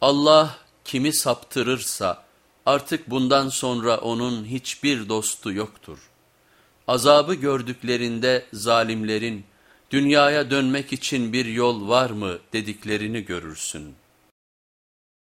Allah kimi saptırırsa artık bundan sonra onun hiçbir dostu yoktur. Azabı gördüklerinde zalimlerin dünyaya dönmek için bir yol var mı dediklerini görürsün.''